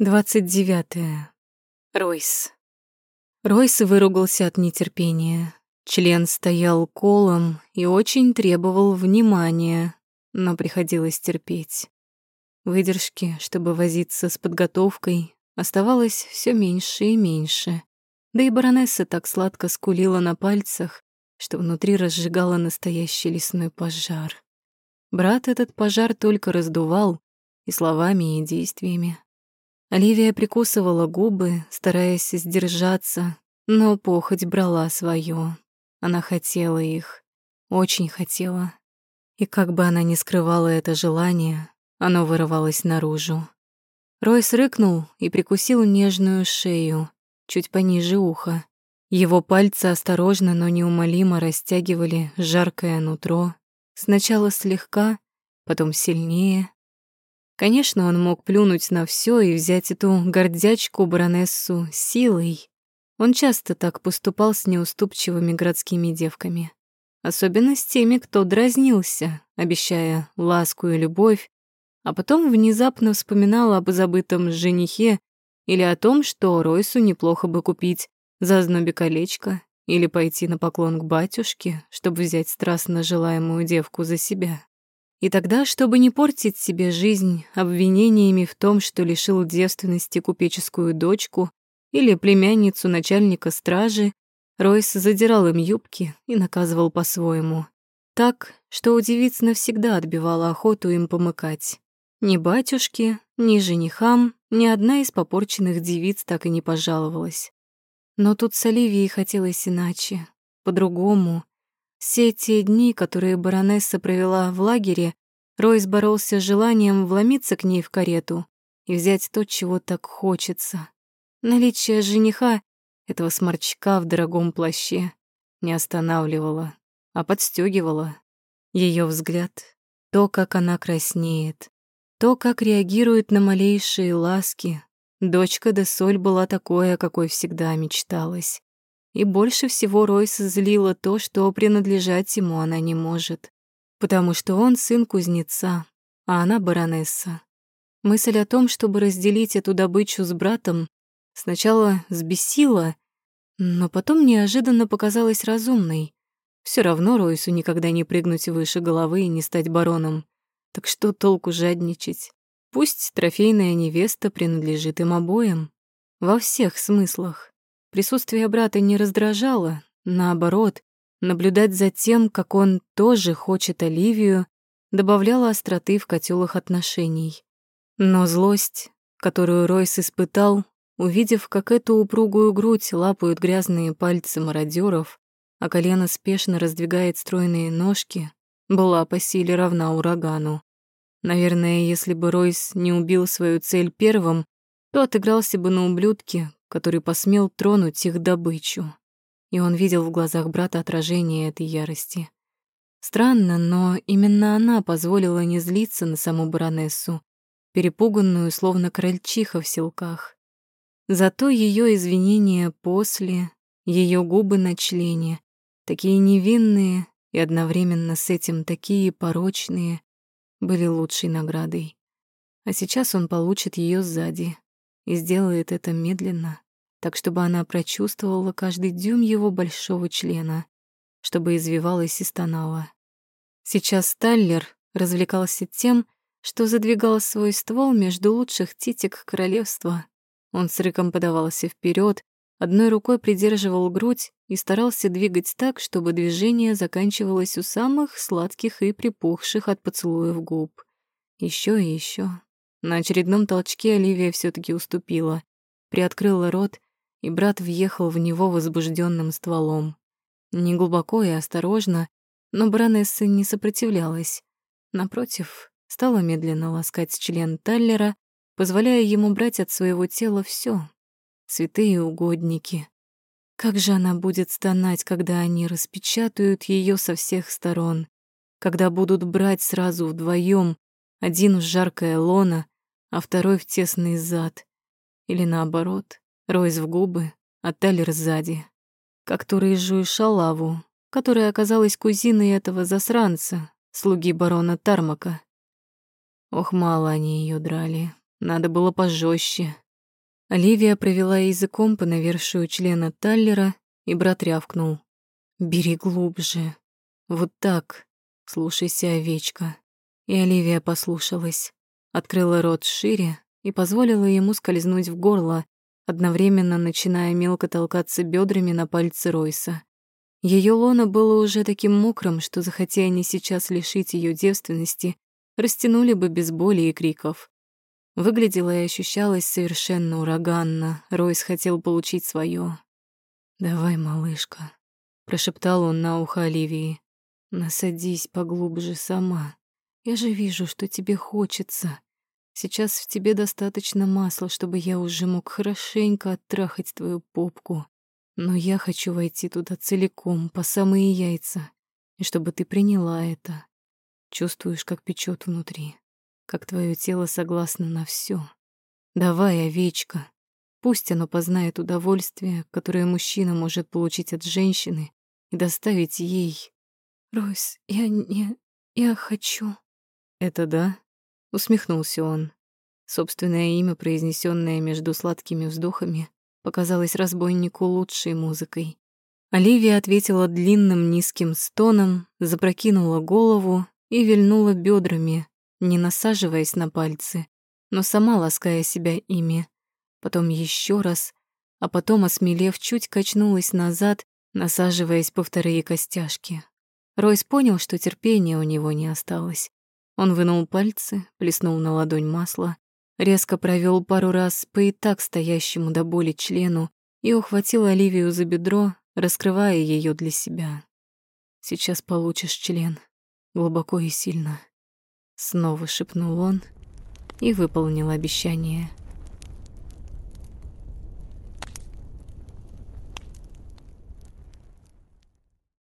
Двадцать девятое. Ройс. Ройс выругался от нетерпения. Член стоял колом и очень требовал внимания, но приходилось терпеть. Выдержки, чтобы возиться с подготовкой, оставалось все меньше и меньше. Да и баронесса так сладко скулила на пальцах, что внутри разжигала настоящий лесной пожар. Брат этот пожар только раздувал и словами, и действиями. Оливия прикусывала губы, стараясь сдержаться, но похоть брала свое. Она хотела их, очень хотела. И как бы она ни скрывала это желание, оно вырывалось наружу. Ройс рыкнул и прикусил нежную шею, чуть пониже уха. Его пальцы осторожно, но неумолимо растягивали жаркое нутро, сначала слегка, потом сильнее, Конечно, он мог плюнуть на все и взять эту гордячку баронессу силой. Он часто так поступал с неуступчивыми городскими девками. Особенно с теми, кто дразнился, обещая ласку и любовь, а потом внезапно вспоминал об забытом женихе или о том, что Ройсу неплохо бы купить за знобе колечко или пойти на поклон к батюшке, чтобы взять страстно желаемую девку за себя. И тогда, чтобы не портить себе жизнь обвинениями в том, что лишил девственности купеческую дочку или племянницу начальника стражи, Ройс задирал им юбки и наказывал по-своему. Так, что у девиц навсегда отбивала охоту им помыкать. Ни батюшке, ни женихам, ни одна из попорченных девиц так и не пожаловалась. Но тут с Оливией хотелось иначе, по-другому, все те дни, которые баронесса провела в лагере, Ройс боролся с желанием вломиться к ней в карету и взять то, чего так хочется. Наличие жениха, этого сморчка в дорогом плаще, не останавливало, а подстегивало. Ее взгляд, то, как она краснеет, то, как реагирует на малейшие ласки. Дочка де Соль была такой, о какой всегда мечталась. И больше всего Ройса злило то, что принадлежать ему она не может, потому что он сын кузнеца, а она баронесса. Мысль о том, чтобы разделить эту добычу с братом, сначала сбесила, но потом неожиданно показалась разумной. Все равно Ройсу никогда не прыгнуть выше головы и не стать бароном. Так что толку жадничать? Пусть трофейная невеста принадлежит им обоим. Во всех смыслах. Присутствие брата не раздражало, наоборот, наблюдать за тем, как он тоже хочет Оливию, добавляло остроты в котел их отношений. Но злость, которую Ройс испытал, увидев, как эту упругую грудь лапают грязные пальцы мародеров, а колено спешно раздвигает стройные ножки, была по силе равна урагану. Наверное, если бы Ройс не убил свою цель первым, то отыгрался бы на ублюдке, который посмел тронуть их добычу. И он видел в глазах брата отражение этой ярости. Странно, но именно она позволила не злиться на саму баронессу, перепуганную, словно крольчиха в селках. Зато ее извинения после, ее губы на члене, такие невинные и одновременно с этим такие порочные, были лучшей наградой. А сейчас он получит ее сзади, и сделает это медленно, так чтобы она прочувствовала каждый дюйм его большого члена, чтобы извивалась и стонала. Сейчас Таллер развлекался тем, что задвигал свой ствол между лучших титик королевства. Он с рыком подавался вперед, одной рукой придерживал грудь и старался двигать так, чтобы движение заканчивалось у самых сладких и припухших от поцелуев губ. Еще и еще. На очередном толчке Оливия все таки уступила, приоткрыла рот, и брат въехал в него возбужденным стволом. Не глубоко и осторожно, но баронесса не сопротивлялась. Напротив, стала медленно ласкать член Таллера, позволяя ему брать от своего тела все. Святые угодники. Как же она будет стонать, когда они распечатают ее со всех сторон, когда будут брать сразу вдвоем, один в жаркое лоно, а второй в тесный зад. Или наоборот, Ройс в губы, а Талер сзади. Как ту рыжую шалаву, которая оказалась кузиной этого засранца, слуги барона Тармака. Ох, мало они ее драли. Надо было пожестче. Оливия провела языком по навершию члена Таллера, и брат рявкнул. «Бери глубже. Вот так. Слушайся, овечка». И Оливия послушалась, открыла рот шире и позволила ему скользнуть в горло, одновременно начиная мелко толкаться бедрами на пальцы Ройса. Ее лоно было уже таким мокрым, что, захотя они сейчас лишить ее девственности, растянули бы без боли и криков. Выглядело и ощущалось совершенно ураганно. Ройс хотел получить свое. «Давай, малышка», — прошептал он на ухо Оливии. «Насадись поглубже сама. Я же вижу, что тебе хочется. Сейчас в тебе достаточно масла, чтобы я уже мог хорошенько оттрахать твою попку. Но я хочу войти туда целиком, по самые яйца, и чтобы ты приняла это. Чувствуешь, как печет внутри, как твое тело согласно на все. Давай, овечка, пусть оно познает удовольствие, которое мужчина может получить от женщины и доставить ей. Ройс, я не... я хочу. Это да? Усмехнулся он. Собственное имя, произнесенное между сладкими вздохами, показалось разбойнику лучшей музыкой. Оливия ответила длинным низким стоном, запрокинула голову и вильнула бедрами, не насаживаясь на пальцы, но сама лаская себя ими. Потом еще раз, а потом, осмелев, чуть качнулась назад, насаживаясь по вторые костяшки. Ройс понял, что терпения у него не осталось. Он вынул пальцы, плеснул на ладонь масло, резко провел пару раз по и так стоящему до боли члену и ухватил Оливию за бедро, раскрывая ее для себя. «Сейчас получишь член, глубоко и сильно», — снова шепнул он и выполнил обещание.